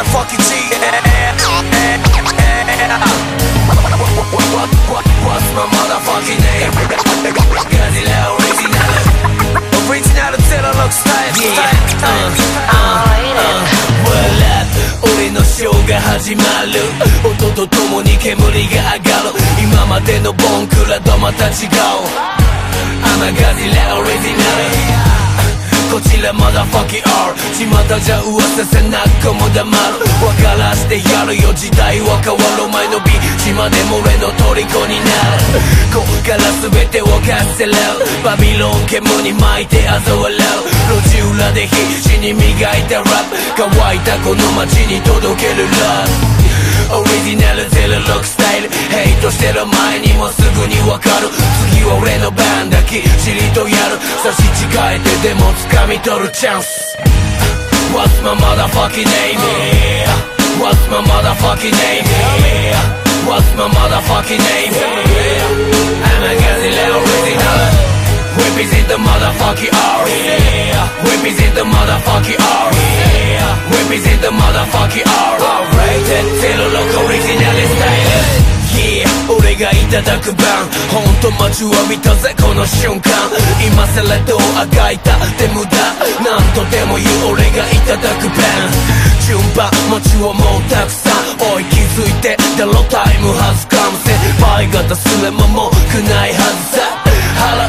motherfucking G まる音とともに煙が上がる今までのボンクラどまた違うちらまだファキ R 巷じゃ噂せなくも黙る。分からしてやるよ時代は変わる。前の美島でも俺の虜になる。こっから全てをかせるバビロン煙に巻いて嘲笑う。路地裏で必死に磨いたラップ乾いたこの街に届けるラブ。オリジナルゼロロックスタイル。ヘイトしてる前にもすぐにわかる。次は俺の番だ。きっちりとやる。差し違えてでも掴み取るチャンス What's my motherfucking name? What's my motherfucking name? What's my motherfucking name? I'm a Godzilla original Represent the motherfucking R Represent the motherfucking Yeah 俺がいただく番ほんと待ちわびたぜこの瞬間。今さらどうあがいた？って無駄何とでも言う俺がいただく番順番待ちをもうたくさん。おい気づいてだろタイムハズカム先輩方すれももくないはずさ。腹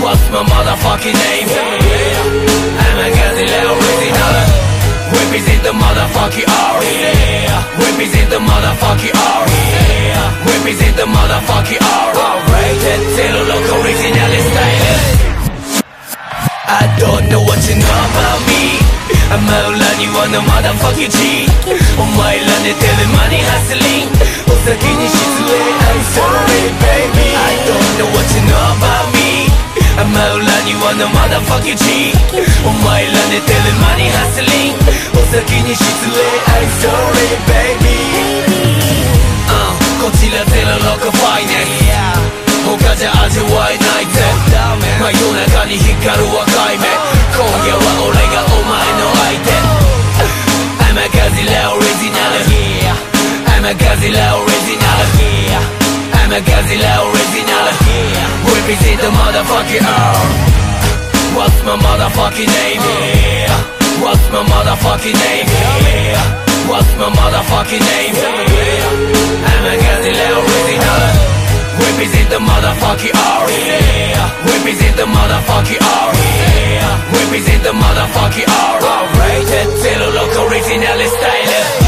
What's my motherfucking name? I'm a Godzilla original Represent the motherfucking R Represent the motherfucking R Represent the motherfucking R Alright, zero local original style I don't know what you know about me 甘裏にはのmotherfucking G お前ら寝てる間にハスリンお先に 裏にはの motherfucking G お前ら寝てる間にハスリンお先に失礼 I'm sorry baby、uh, こちらゼロロックファイネス他じゃ味わえないぜ真夜中に光る若い目今夜は俺がお前の相手 I'm a Godzilla original I'm a Godzilla original I'm a Godzilla original Represent the motherfucking earth What's my motherfucking name? Here? What's my motherfucking name? Here? What's my motherfucking name? Here? I'm a Gazelle original We is the motherfucking R Whip is in the motherfucking R Whip is in the motherfucking R Rated, still look original style